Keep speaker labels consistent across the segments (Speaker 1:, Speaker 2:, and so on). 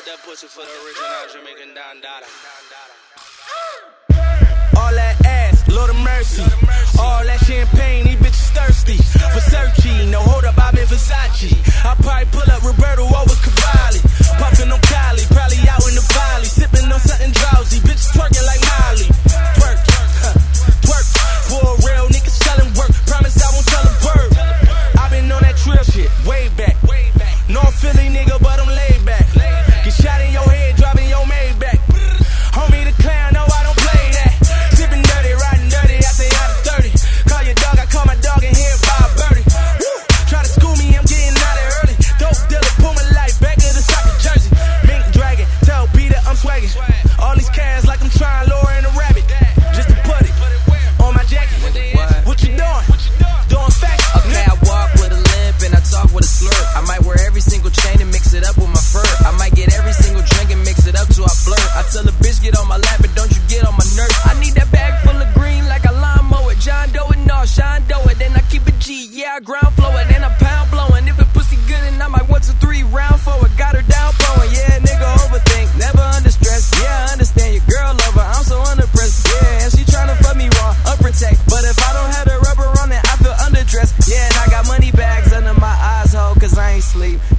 Speaker 1: Bought that pussy for the original Jamaican Don Dada.
Speaker 2: All these cats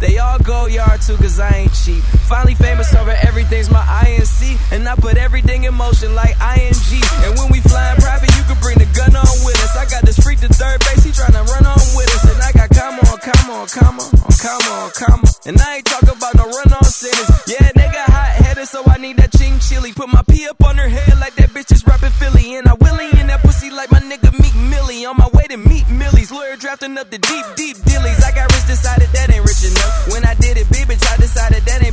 Speaker 3: They all go yard too, cause I ain't cheap. Finally famous over everything's my INC. And I put everything in motion like ING. And when we flying private, you can bring the gun on with us. I got this freak to third base, he tryna run on with us. And I got comma on comma on comma on comma on comma. And I ain't talk about no run on sentence. Yeah, nigga hot headed, so I need that ching chili. Put my pee up on her head like that bitch is rapping Philly. And I will drafting up the deep, deep dealies. I got rich, decided that ain't rich enough. When I did it, big bitch, I decided that ain't